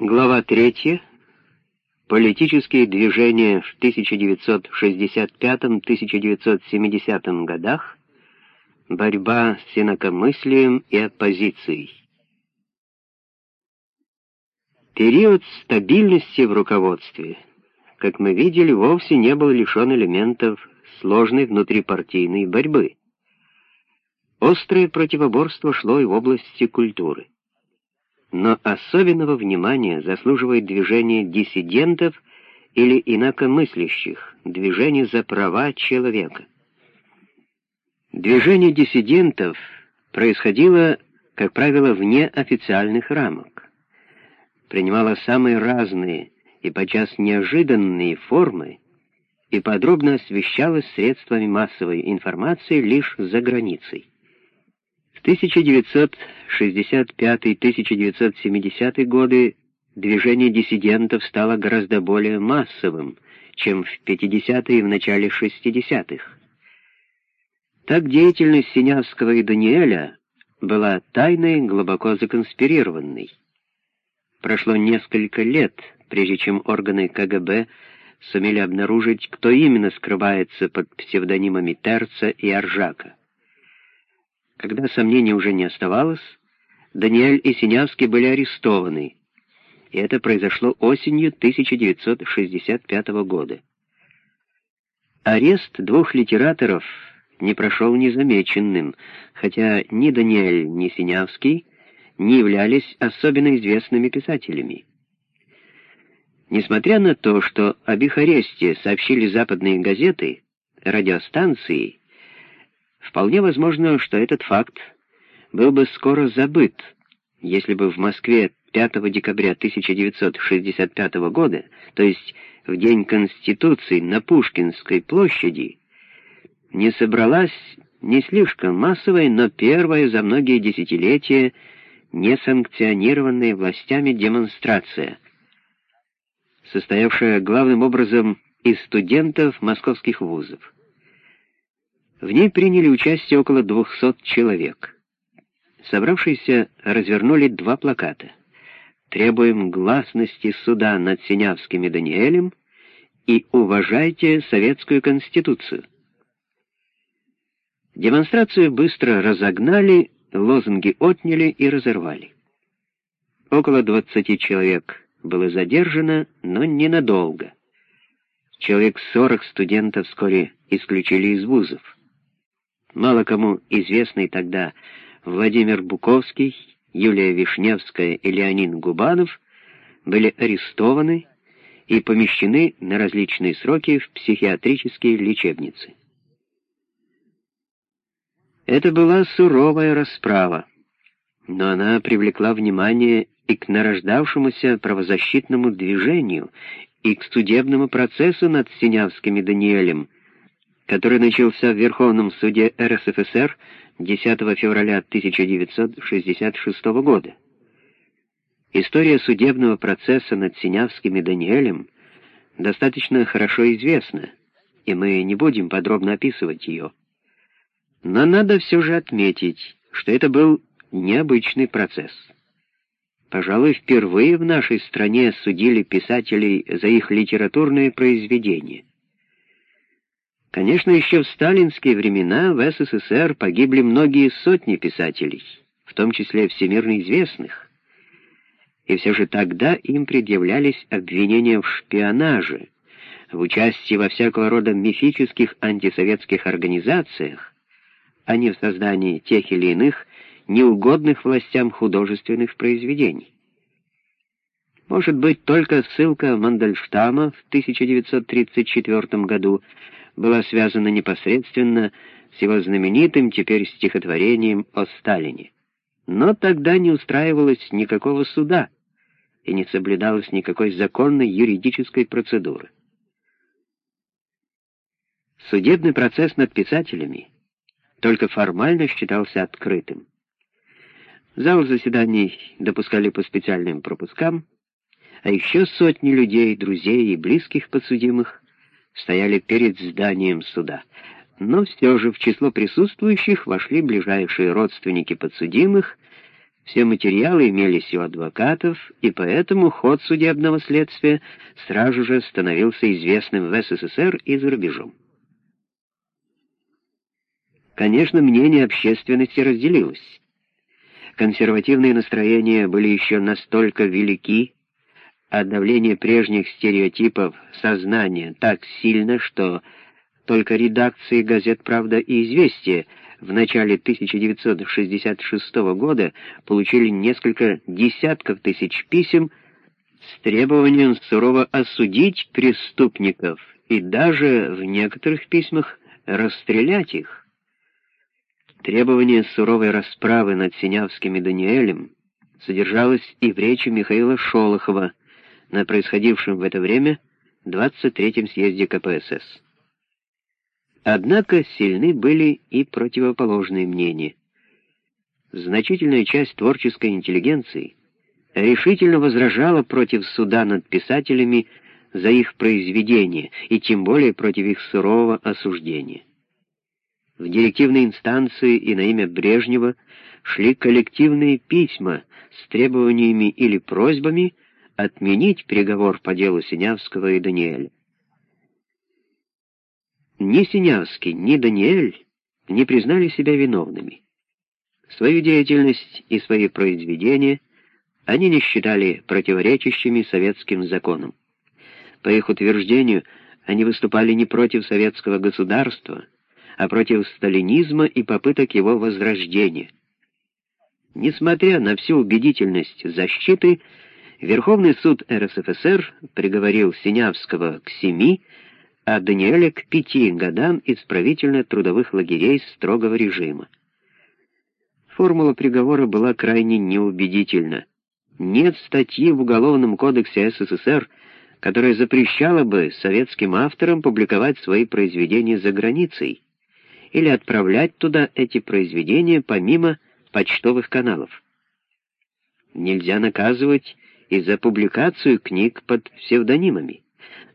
Глава 3. Политические движения в 1965-1970 годах. Борьба с инакомыслием и оппозицией. Период стабильности в руководстве, как мы видели, вовсе не был лишен элементов сложной внутрипартийной борьбы. Острое противоборство шло и в области культуры. Но особенного внимания заслуживает движение диссидентов или инакомыслящих, движение за права человека. Движение диссидентов происходило, как правило, вне официальных рамок, принимало самые разные и подчас неожиданные формы и подробно освещалось средствами массовой информации лишь за границей. В 1965-1970 годы движение диссидентов стало гораздо более массовым, чем в 50-е и в начале 60-х. Так деятельность Синявского и Даниэля была тайной, глубоко законспирированной. Прошло несколько лет, прежде чем органы КГБ сумели обнаружить, кто именно скрывается под псевдонимами Терца и Аржака. Когда сомнений уже не оставалось, Даниэль и Синявский были арестованы, и это произошло осенью 1965 года. Арест двух литераторов не прошел незамеченным, хотя ни Даниэль, ни Синявский не являлись особенно известными писателями. Несмотря на то, что об их аресте сообщили западные газеты, радиостанции Вполне возможно, что этот факт был бы скоро забыт, если бы в Москве 5 декабря 1965 года, то есть в День Конституции на Пушкинской площади, не собралась не слишком массовая, но первая за многие десятилетия несанкционированная властями демонстрация, состоявшая главным образом из студентов московских вузов. В ней приняли участие около 200 человек. Собравшиеся развернули два плаката. «Требуем гласности суда над Синявским и Даниэлем» и «Уважайте Советскую Конституцию». Демонстрацию быстро разогнали, лозунги отняли и разорвали. Около 20 человек было задержано, но ненадолго. Человек 40 студентов вскоре исключили из вузов мало кому известный тогда Владимир Буковский, Юлия Вишневская и Леонид Губанов были арестованы и помещены на различные сроки в психиатрические лечебницы. Это была суровая расправа, но она привлекла внимание и к нарождавшемуся правозащитному движению, и к судебному процессу над Синявским и Даниэлем, который начался в Верховном суде РСФСР 10 февраля 1966 года. История судебного процесса над Синявским и Даниэлем достаточно хорошо известна, и мы не будем подробно описывать ее. Но надо все же отметить, что это был необычный процесс. Пожалуй, впервые в нашей стране судили писателей за их литературные произведения. Конечно, еще в сталинские времена в СССР погибли многие сотни писателей, в том числе всемирно известных. И все же тогда им предъявлялись обвинения в шпионаже, в участии во всякого рода мифических антисоветских организациях, а не в создании тех или иных неугодных властям художественных произведений. Может быть, только ссылка Мандельштама в 1934 году была связана непосредственно с его знаменитым теперь стихотворением о Сталине. Но тогда не устраивалось никакого суда и не соблюдалось никакой законной юридической процедуры. Судебный процесс над писателями только формально считался открытым. Зал заседаний допускали по специальным пропускам, а еще сотни людей, друзей и близких подсудимых стояли перед зданием суда. Но все же в число присутствующих вошли ближайшие родственники подсудимых, Все материалы имелись у адвокатов, и поэтому ход судебного следствия сразу же становился известным в СССР и за рубежом. Конечно, мнение общественности разделилось. Консервативные настроения были еще настолько велики, а давление прежних стереотипов сознания так сильно, что только редакции газет «Правда» и «Известия» в начале 1966 года получили несколько десятков тысяч писем с требованием сурово осудить преступников и даже в некоторых письмах расстрелять их. Требование суровой расправы над Синявским и Даниэлем содержалось и в речи Михаила Шолохова на происходившем в это время 23-м съезде КПСС. Однако сильны были и противоположные мнения. Значительная часть творческой интеллигенции решительно возражала против суда над писателями за их произведения и тем более против их сурового осуждения. В директивной инстанции и на имя Брежнева шли коллективные письма с требованиями или просьбами отменить приговор по делу Синявского и Даниэля. Ни Синявский, ни Даниэль не признали себя виновными. Свою деятельность и свои произведения они не считали противоречащими советским законам. По их утверждению, они выступали не против советского государства, а против сталинизма и попыток его возрождения. Несмотря на всю убедительность защиты, Верховный суд РСФСР приговорил Синявского к семи, а Даниэля к пяти годам исправительно-трудовых лагерей строгого режима. Формула приговора была крайне неубедительна. Нет статьи в Уголовном кодексе СССР, которая запрещала бы советским авторам публиковать свои произведения за границей или отправлять туда эти произведения помимо почтовых каналов. Нельзя наказывать и за публикацию книг под псевдонимами.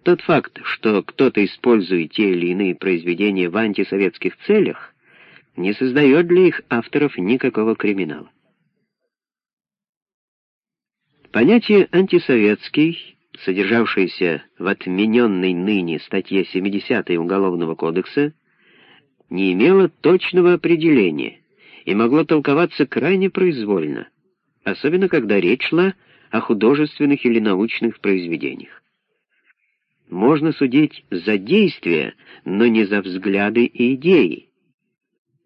Тот факт, что кто-то использует те или иные произведения в антисоветских целях, не создает для их авторов никакого криминала. Понятие «антисоветский», содержавшееся в отмененной ныне статье 70 Уголовного кодекса, не имело точного определения и могло толковаться крайне произвольно, особенно когда речь шла о художественных или научных произведениях можно судить за действия, но не за взгляды и идеи.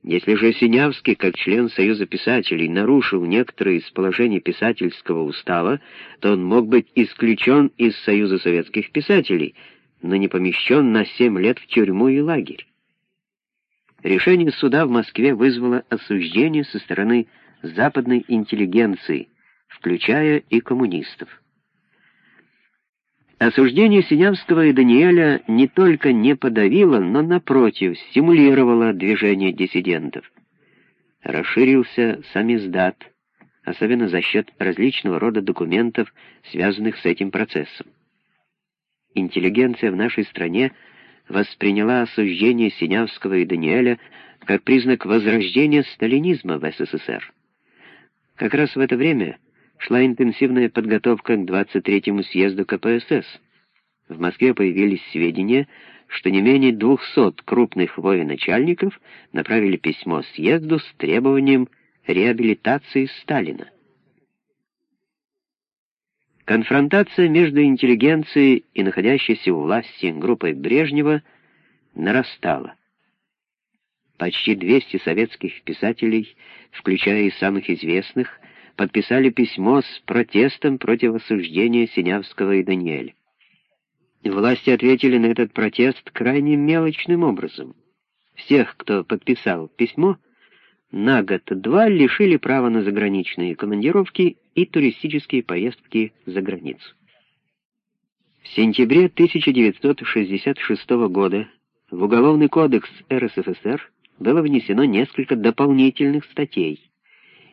Если же Синявский, как член Союза писателей, нарушил некоторые из положений писательского устава, то он мог быть исключен из Союза советских писателей, но не помещен на семь лет в тюрьму и лагерь. Решение суда в Москве вызвало осуждение со стороны западной интеллигенции, включая и коммунистов. Осуждение Синявского и Даниэля не только не подавило, но, напротив, стимулировало движение диссидентов. Расширился самиздат, особенно за счет различного рода документов, связанных с этим процессом. Интеллигенция в нашей стране восприняла осуждение Синявского и Даниэля как признак возрождения сталинизма в СССР. Как раз в это время шла интенсивная подготовка к 23-му съезду КПСС. В Москве появились сведения, что не менее 200 крупных военачальников направили письмо съезду с требованием реабилитации Сталина. Конфронтация между интеллигенцией и находящейся у власти группой Брежнева нарастала. Почти 200 советских писателей, включая и самых известных, подписали письмо с протестом против осуждения Синявского и Даниэля. Власти ответили на этот протест крайне мелочным образом. Всех, кто подписал письмо, на год-два лишили права на заграничные командировки и туристические поездки за границу. В сентябре 1966 года в Уголовный кодекс РСФСР было внесено несколько дополнительных статей,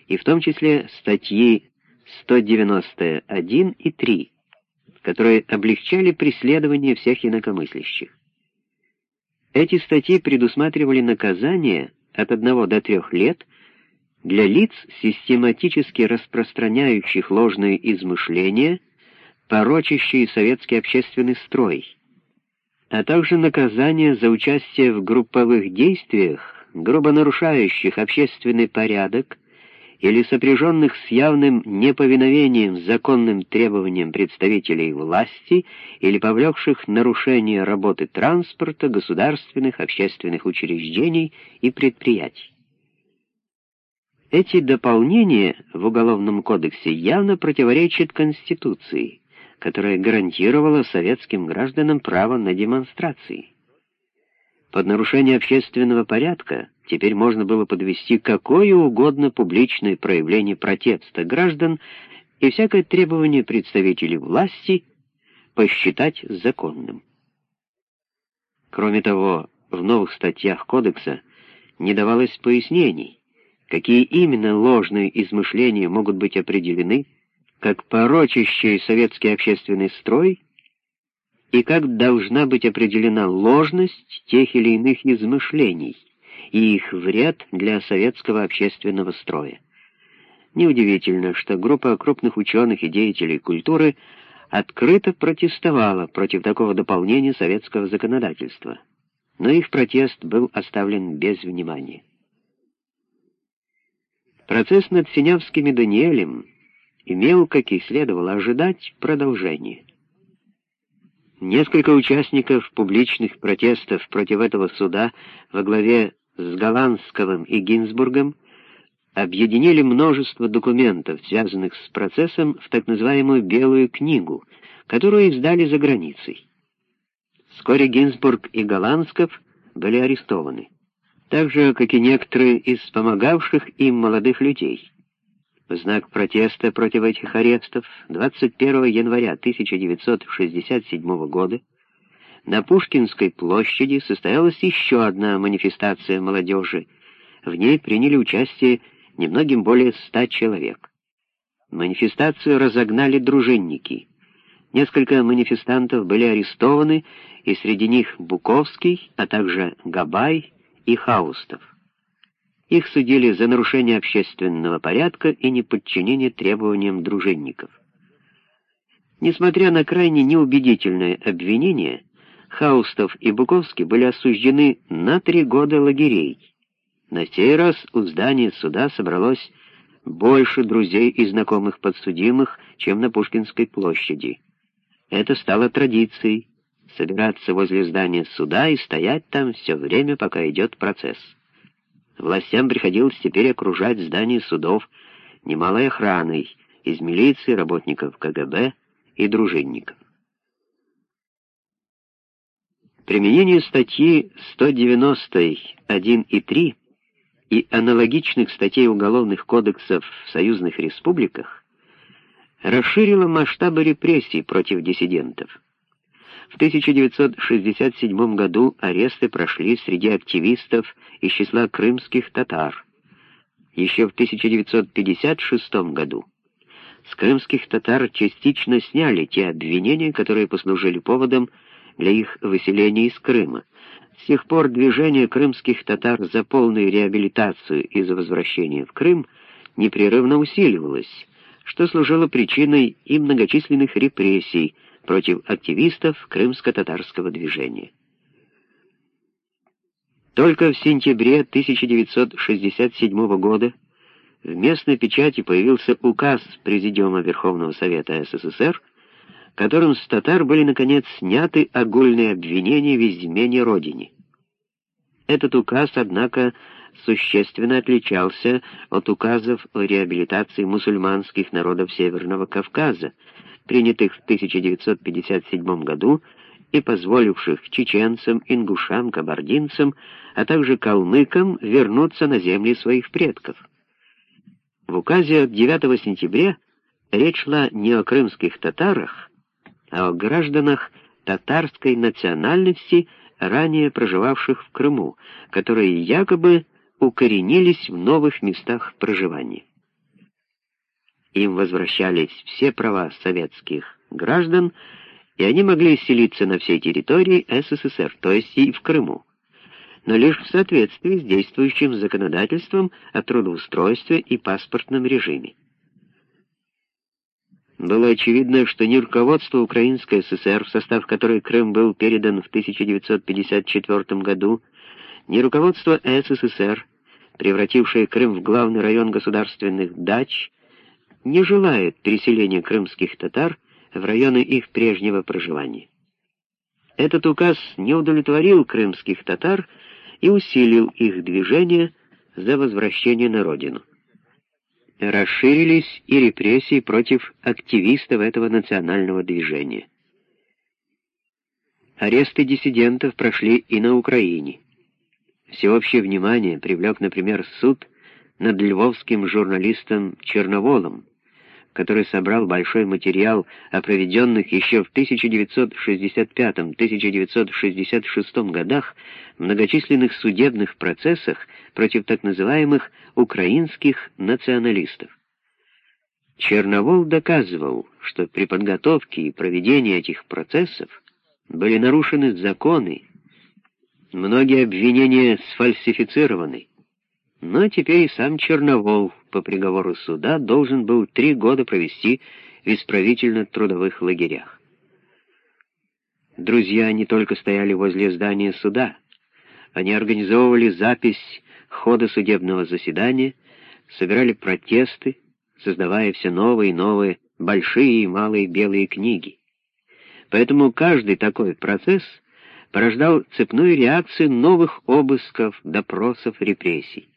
и в том числе статьи 191 и 3, которые облегчали преследование всех инакомыслящих. Эти статьи предусматривали наказание от 1 до 3 лет для лиц, систематически распространяющих ложные измышления, порочащие советский общественный строй, а также наказание за участие в групповых действиях, грубо нарушающих общественный порядок, или сопряженных с явным неповиновением законным требованиям представителей власти или повлекших нарушение работы транспорта, государственных, общественных учреждений и предприятий. Эти дополнения в Уголовном кодексе явно противоречат Конституции, которая гарантировала советским гражданам право на демонстрации. Под нарушение общественного порядка теперь можно было подвести какое угодно публичное проявление протеста граждан и всякое требование представителей власти посчитать законным. Кроме того, в новых статьях Кодекса не давалось пояснений, какие именно ложные измышления могут быть определены как порочащий советский общественный строй и как должна быть определена ложность тех или иных измышлений и их вред для советского общественного строя. Неудивительно, что группа крупных ученых и деятелей культуры открыто протестовала против такого дополнения советского законодательства, но их протест был оставлен без внимания. Процесс над Синявским и Даниэлем имел, как и следовало ожидать, продолжение. Несколько участников публичных протестов против этого суда во главе с Голландсковым и Гинзбургом объединили множество документов, связанных с процессом, в так называемую «белую книгу», которую издали за границей. Вскоре Гинзбург и Голландсков были арестованы, так же, как и некоторые из помогавших им молодых людей. В знак протеста против этих арестов 21 января 1967 года на Пушкинской площади состоялась еще одна манифестация молодежи. В ней приняли участие немногим более ста человек. Манифестацию разогнали дружинники. Несколько манифестантов были арестованы, и среди них Буковский, а также Габай и Хаустов. Их судили за нарушение общественного порядка и неподчинение требованиям дружинников. Несмотря на крайне неубедительное обвинение, Хаустов и Буковский были осуждены на три года лагерей. На сей раз у здания суда собралось больше друзей и знакомых подсудимых, чем на Пушкинской площади. Это стало традицией — собираться возле здания суда и стоять там все время, пока идет процесс. Властям приходилось теперь окружать здание судов немалой охраной из милиции, работников КГБ и дружинников. Применение статьи 190.1 и 3 и аналогичных статей уголовных кодексов в союзных республиках расширило масштабы репрессий против диссидентов. В 1967 году аресты прошли среди активистов из числа крымских татар. Еще в 1956 году с крымских татар частично сняли те обвинения, которые послужили поводом для их выселения из Крыма. С тех пор движение крымских татар за полную реабилитацию и за возвращение в Крым непрерывно усиливалось, что служило причиной и многочисленных репрессий, против активистов крымско-татарского движения. Только в сентябре 1967 года в местной печати появился указ Президиума Верховного Совета СССР, которым с татар были, наконец, сняты огульные обвинения в измене Родине. Этот указ, однако, существенно отличался от указов о реабилитации мусульманских народов Северного Кавказа, принятых в 1957 году и позволивших чеченцам, ингушам, кабардинцам, а также калмыкам вернуться на земли своих предков. В указе от 9 сентября речь шла не о крымских татарах, а о гражданах татарской национальности, ранее проживавших в Крыму, которые якобы укоренились в новых местах проживания им возвращались все права советских граждан, и они могли селиться на всей территории СССР, то есть и в Крыму. но лишь в соответствии с действующим законодательством о трудоустройстве и паспортном режиме. Было очевидно, что ни руководство Украинской ССР, в состав которой Крым был передан в 1954 году, ни руководство СССР, превратившее Крым в главный район государственных дач, не желает переселения крымских татар в районы их прежнего проживания. Этот указ не удовлетворил крымских татар и усилил их движение за возвращение на родину. Расширились и репрессии против активистов этого национального движения. Аресты диссидентов прошли и на Украине. Всеобщее внимание привлек, например, суд над львовским журналистом Черноволом, который собрал большой материал о проведенных еще в 1965-1966 годах многочисленных судебных процессах против так называемых украинских националистов. Черновол доказывал, что при подготовке и проведении этих процессов были нарушены законы, многие обвинения сфальсифицированы, но теперь и сам Черновол по приговору суда должен был три года провести в исправительно-трудовых лагерях. Друзья не только стояли возле здания суда, они организовывали запись хода судебного заседания, собирали протесты, создавая все новые и новые большие и малые белые книги. Поэтому каждый такой процесс порождал цепную реакцию новых обысков, допросов, репрессий.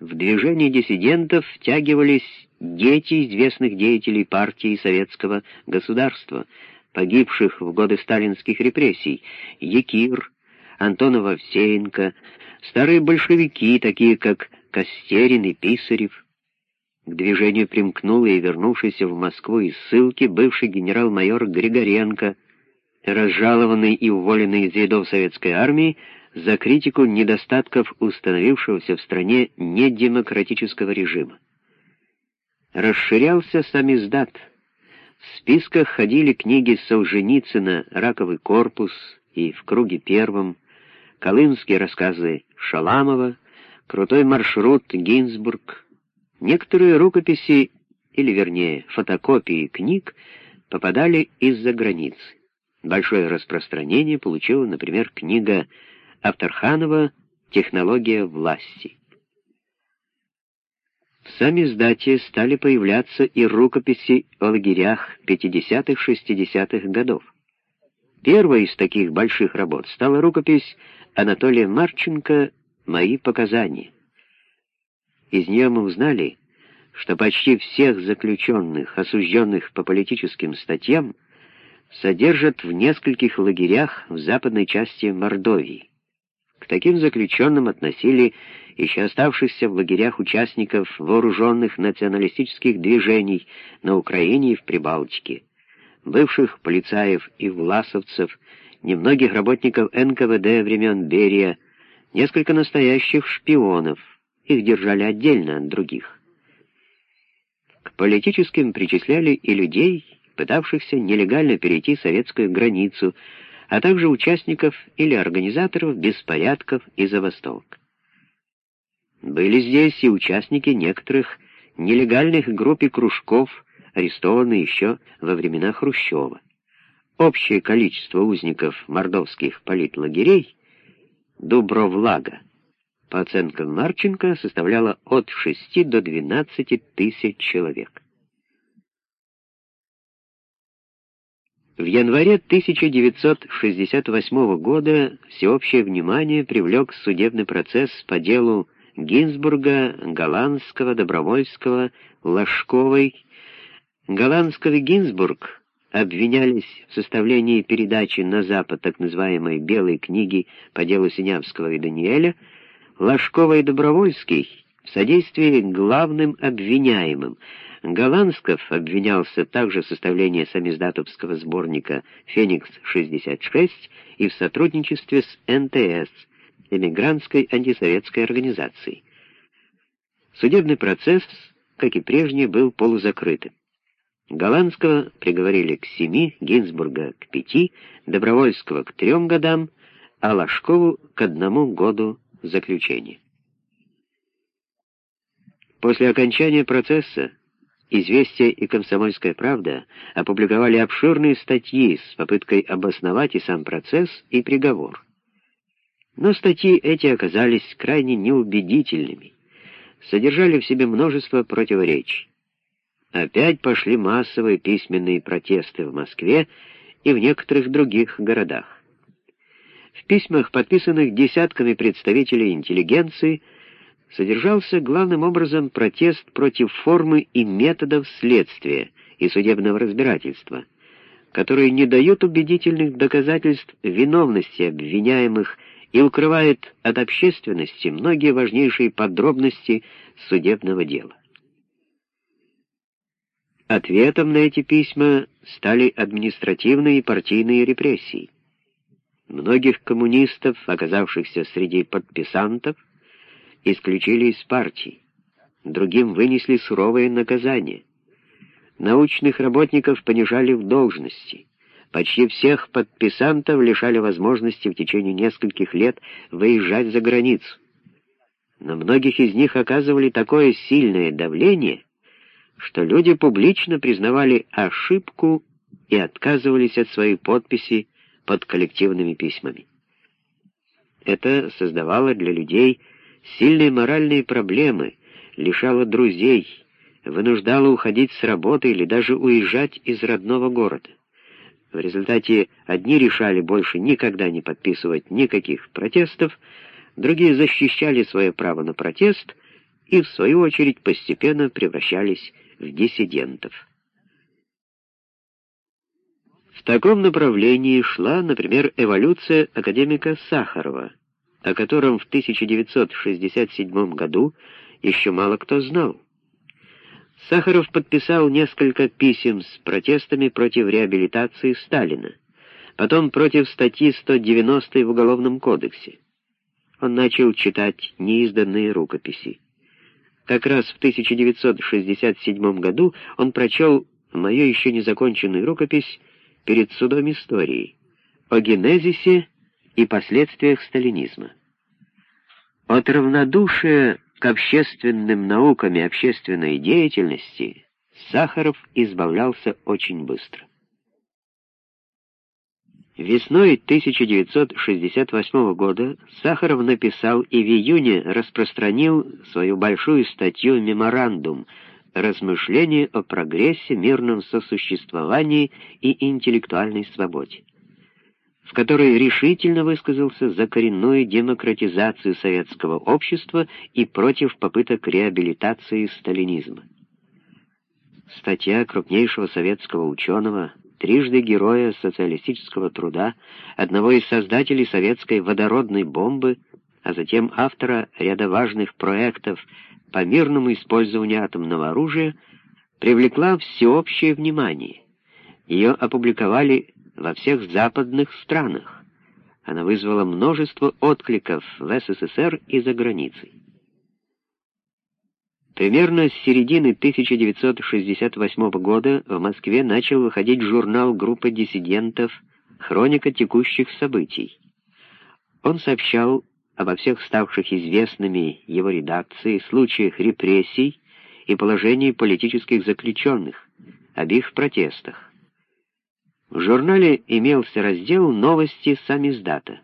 В движение диссидентов втягивались дети известных деятелей партии и советского государства, погибших в годы сталинских репрессий, Якир, Антонов Овсеенко, старые большевики, такие как Костерин и Писарев. К движению примкнул и вернувшийся в Москву из ссылки бывший генерал-майор Григоренко, разжалованный и уволенный из рядов советской армии, за критику недостатков установившегося в стране недемократического режима. Расширялся сам издат. В списках ходили книги Солженицына «Раковый корпус» и «В круге первом», колымские рассказы Шаламова, «Крутой маршрут» Гинзбург. Некоторые рукописи, или вернее фотокопии книг, попадали из-за границы. Большое распространение получила, например, книга «Связь» Авторханова «Технология власти». В сами издате стали появляться и рукописи о лагерях 50-60-х годов. Первой из таких больших работ стала рукопись Анатолия Марченко «Мои показания». Из нее мы узнали, что почти всех заключенных, осужденных по политическим статьям, содержат в нескольких лагерях в западной части Мордовии. Таким заключенным относили еще оставшихся в лагерях участников вооруженных националистических движений на Украине и в Прибалтике, бывших полицаев и власовцев, немногих работников НКВД времен Берия, несколько настоящих шпионов, их держали отдельно от других. К политическим причисляли и людей, пытавшихся нелегально перейти советскую границу, а также участников или организаторов беспорядков и забастовок. Были здесь и участники некоторых нелегальных групп и кружков, арестованные еще во времена Хрущева. Общее количество узников мордовских политлагерей Дубровлага по оценкам Марченко составляло от 6 до 12 тысяч человек. В январе 1968 года всеобщее внимание привлек судебный процесс по делу Гинзбурга, Голландского, Добровольского, Ложковой. Голландского и Гинзбург обвинялись в составлении передачи на Запад так называемой «белой книги» по делу Синявского и Даниэля, Ложкова и Добровольский в содействии главным обвиняемым — Голландсков обвинялся также в составлении самиздатовского сборника «Феникс-66» и в сотрудничестве с НТС, эмигрантской антисоветской организацией. Судебный процесс, как и прежний, был полузакрытым. Голландского приговорили к семи, Гинзбурга к пяти, Добровольского к трем годам, а Ложкову к одному году заключения. После окончания процесса «Известия» и «Комсомольская правда» опубликовали обширные статьи с попыткой обосновать и сам процесс, и приговор. Но статьи эти оказались крайне неубедительными, содержали в себе множество противоречий. Опять пошли массовые письменные протесты в Москве и в некоторых других городах. В письмах, подписанных десятками представителей интеллигенции, содержался главным образом протест против формы и методов следствия и судебного разбирательства, которые не дают убедительных доказательств виновности обвиняемых и укрывают от общественности многие важнейшие подробности судебного дела. Ответом на эти письма стали административные и партийные репрессии. Многих коммунистов, оказавшихся среди подписантов, исключили из партии, другим вынесли суровые наказания. Научных работников понижали в должности, почти всех подписантов лишали возможности в течение нескольких лет выезжать за границу. На многих из них оказывали такое сильное давление, что люди публично признавали ошибку и отказывались от своей подписи под коллективными письмами. Это создавало для людей сильные моральные проблемы, лишало друзей, вынуждало уходить с работы или даже уезжать из родного города. В результате одни решали больше никогда не подписывать никаких протестов, другие защищали свое право на протест и, в свою очередь, постепенно превращались в диссидентов. В таком направлении шла, например, эволюция академика Сахарова, о котором в 1967 году еще мало кто знал. Сахаров подписал несколько писем с протестами против реабилитации Сталина, потом против статьи 190 в Уголовном кодексе. Он начал читать неизданные рукописи. Как раз в 1967 году он прочел мою еще незаконченную рукопись перед судом истории о генезисе и последствиях сталинизма. От равнодушия к общественным наукам и общественной деятельности Сахаров избавлялся очень быстро. Весной 1968 года Сахаров написал и в июне распространил свою большую статью «Меморандум», размышления о прогрессе, мирном сосуществовании и интеллектуальной свободе, в которой решительно высказался за коренную демократизацию советского общества и против попыток реабилитации сталинизма. Статья крупнейшего советского ученого, трижды героя социалистического труда, одного из создателей советской водородной бомбы, а затем автора ряда важных проектов по мирному использованию атомного оружия привлекла всеобщее внимание. Ее опубликовали во всех западных странах. Она вызвала множество откликов в СССР и за границей. Примерно с середины 1968 года в Москве начал выходить журнал группы диссидентов «Хроника текущих событий». Он сообщал обо всех ставших известными его редакции случаях репрессий и положении политических заключенных, об их протестах. В журнале имелся раздел «Новости самиздата».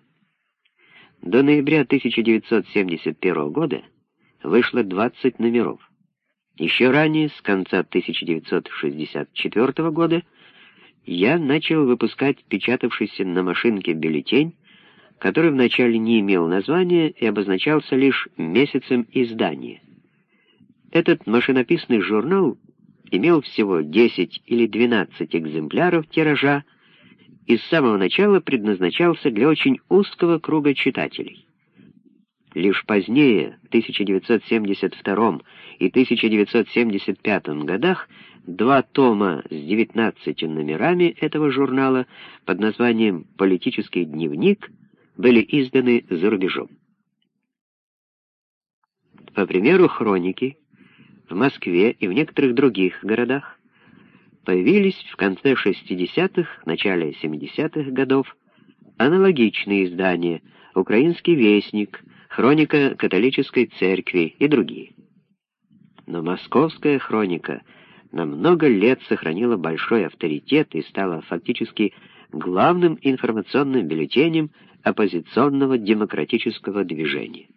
До ноября 1971 года вышло 20 номеров. Еще ранее, с конца 1964 года, я начал выпускать печатавшийся на машинке бюллетень который вначале не имел названия и обозначался лишь месяцем издания. Этот машинописный журнал имел всего 10 или 12 экземпляров тиража и с самого начала предназначался для очень узкого круга читателей. Лишь позднее, в 1972 и 1975 годах, два тома с 19 номерами этого журнала под названием «Политический дневник» были изданы за рубежом. По примеру хроники, в Москве и в некоторых других городах появились в конце 60-х, начале 70-х годов аналогичные издания «Украинский вестник», «Хроника католической церкви» и другие. Но московская хроника на много лет сохранила большой авторитет и стала фактически главным информационным бюллетенем оппозиционного демократического движения.